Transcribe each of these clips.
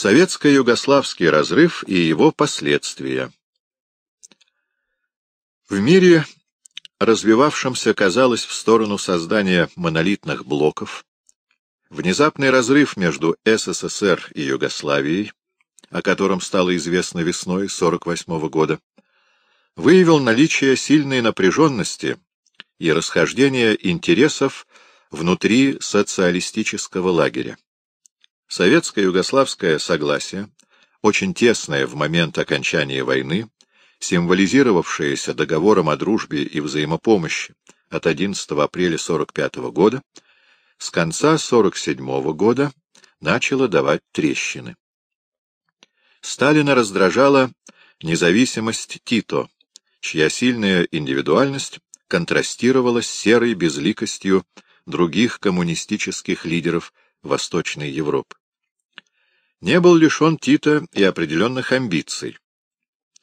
Советско-югославский разрыв и его последствия В мире, развивавшемся, казалось, в сторону создания монолитных блоков, внезапный разрыв между СССР и Югославией, о котором стало известно весной 1948 года, выявил наличие сильной напряженности и расхождения интересов внутри социалистического лагеря. Советско-югославское согласие, очень тесное в момент окончания войны, символизировавшееся договором о дружбе и взаимопомощи от 11 апреля 1945 года, с конца 1947 года начало давать трещины. Сталина раздражала независимость Тито, чья сильная индивидуальность контрастировала с серой безликостью других коммунистических лидеров Восточной Европы. Не был лишен Тита и определенных амбиций.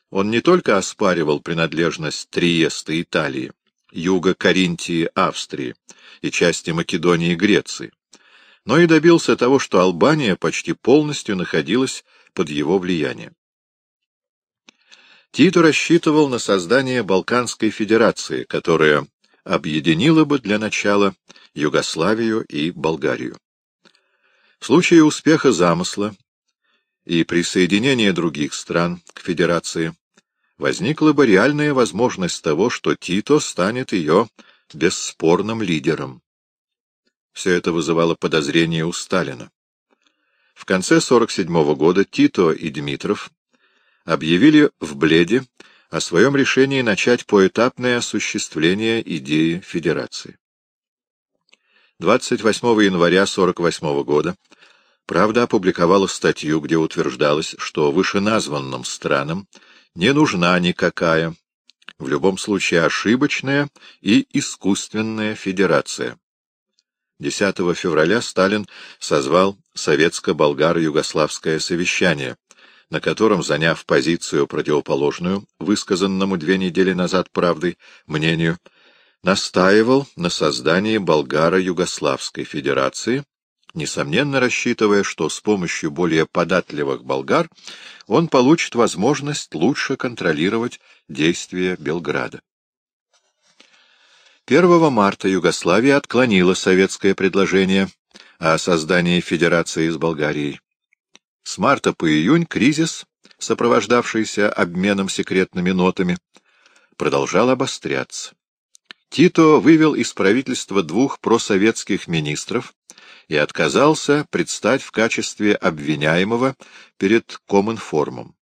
Он не только оспаривал принадлежность Триеста Италии, юга Каринтии Австрии и части Македонии Греции, но и добился того, что Албания почти полностью находилась под его влиянием. Тито рассчитывал на создание Балканской Федерации, которая объединила бы для начала Югославию и Болгарию. Случае успеха замысла и присоединения других стран к Федерации возникла бы реальная возможность того, что Тито станет ее бесспорным лидером. Все это вызывало подозрения у Сталина. В конце 1947 года Тито и Дмитров объявили в Бледе о своем решении начать поэтапное осуществление идеи Федерации. 28 января 1948 года Правда опубликовала статью, где утверждалось, что вышеназванным странам не нужна никакая, в любом случае ошибочная и искусственная федерация. 10 февраля Сталин созвал Советско-Болгаро-Югославское совещание, на котором, заняв позицию противоположную, высказанному две недели назад правдой, мнению, настаивал на создании Болгаро-Югославской федерации, несомненно рассчитывая, что с помощью более податливых болгар он получит возможность лучше контролировать действия Белграда. 1 марта Югославия отклонила советское предложение о создании федерации с Болгарией. С марта по июнь кризис, сопровождавшийся обменом секретными нотами, продолжал обостряться. Тито вывел из правительства двух просоветских министров, и отказался предстать в качестве обвиняемого перед Коминформом.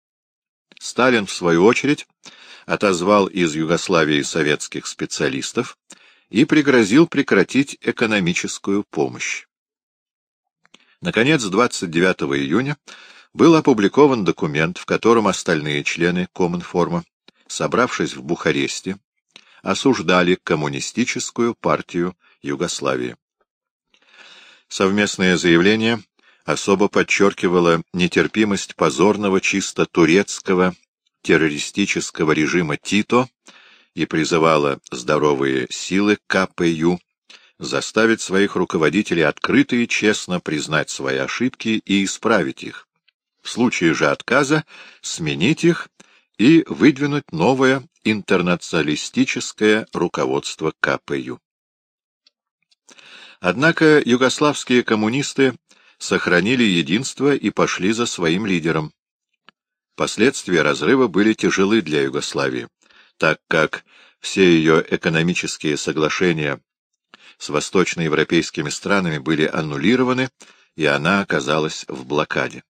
Сталин, в свою очередь, отозвал из Югославии советских специалистов и пригрозил прекратить экономическую помощь. Наконец, 29 июня был опубликован документ, в котором остальные члены Коминформа, собравшись в Бухаресте, осуждали коммунистическую партию Югославии. Совместное заявление особо подчеркивало нетерпимость позорного чисто турецкого террористического режима Тито и призывало здоровые силы КПЮ заставить своих руководителей открыто и честно признать свои ошибки и исправить их. В случае же отказа сменить их и выдвинуть новое интернационалистическое руководство КПЮ. Однако югославские коммунисты сохранили единство и пошли за своим лидером. Последствия разрыва были тяжелы для Югославии, так как все ее экономические соглашения с восточноевропейскими странами были аннулированы, и она оказалась в блокаде.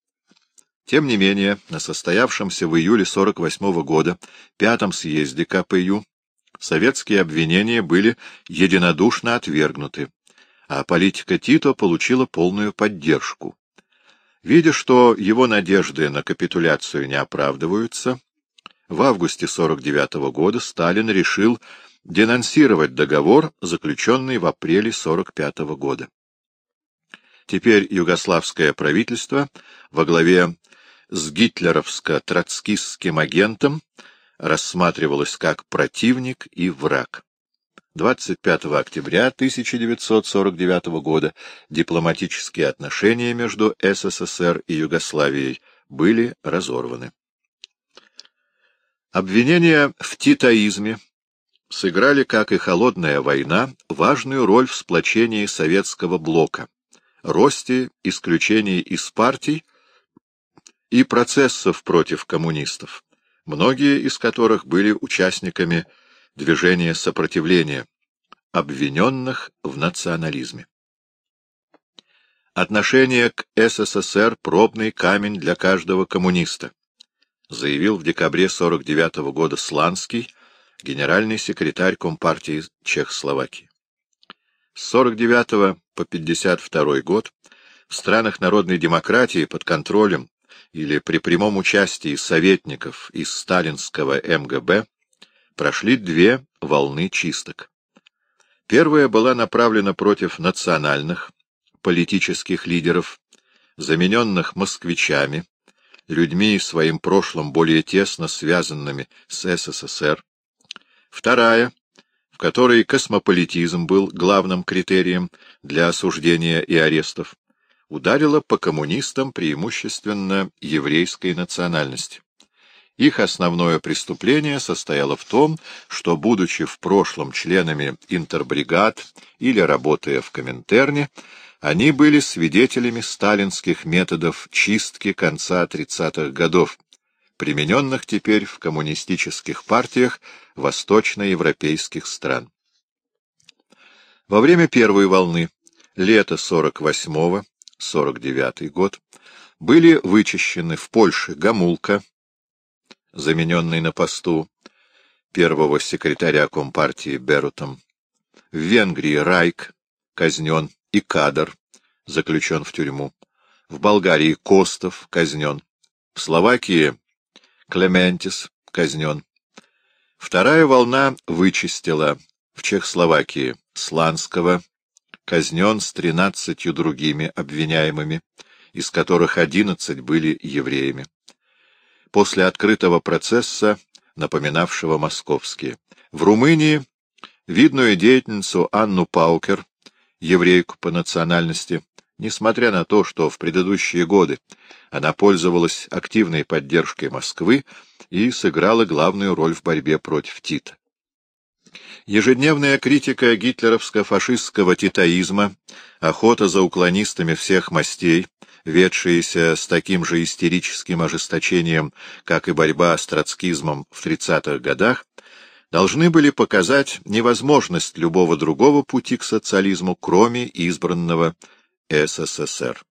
Тем не менее, на состоявшемся в июле 48 года пятом съезде КПЮ советские обвинения были единодушно отвергнуты а политика Тито получила полную поддержку. Видя, что его надежды на капитуляцию не оправдываются, в августе 49 -го года Сталин решил денонсировать договор, заключенный в апреле 45 -го года. Теперь югославское правительство во главе с гитлеровско-троцкистским агентом рассматривалось как противник и враг. 25 октября 1949 года дипломатические отношения между СССР и Югославией были разорваны. Обвинения в титаизме сыграли, как и холодная война, важную роль в сплочении советского блока, росте исключений из партий и процессов против коммунистов, многие из которых были участниками движения сопротивления, обвиненных в национализме. Отношение к СССР — пробный камень для каждого коммуниста, заявил в декабре 49 -го года Сланский, генеральный секретарь Компартии Чехословакии. С 49 по 52 год в странах народной демократии под контролем или при прямом участии советников из сталинского МГБ прошли две волны чисток. Первая была направлена против национальных, политических лидеров, замененных москвичами, людьми своим прошлым более тесно связанными с СССР. Вторая, в которой космополитизм был главным критерием для осуждения и арестов, ударила по коммунистам преимущественно еврейской национальности. Их основное преступление состояло в том, что, будучи в прошлом членами интербригад или работая в Коминтерне, они были свидетелями сталинских методов чистки конца 30-х годов, примененных теперь в коммунистических партиях восточноевропейских стран. Во время первой волны, лета 48-49 год, были вычищены в Польше Гамулка, замененный на посту первого секретаря Компартии Берутом, в Венгрии Райк казнен и Кадр заключен в тюрьму, в Болгарии Костов казнен, в Словакии Клементис казнен. Вторая волна вычистила в Чехословакии Сланского, казнен с тринадцатью другими обвиняемыми, из которых одиннадцать были евреями после открытого процесса, напоминавшего московские. В Румынии видную деятельницу Анну Паукер, еврейку по национальности, несмотря на то, что в предыдущие годы она пользовалась активной поддержкой Москвы и сыграла главную роль в борьбе против Тита. Ежедневная критика гитлеровско-фашистского титаизма, охота за уклонистами всех мастей, ведшиеся с таким же истерическим ожесточением, как и борьба с троцкизмом в 30-х годах, должны были показать невозможность любого другого пути к социализму, кроме избранного СССР.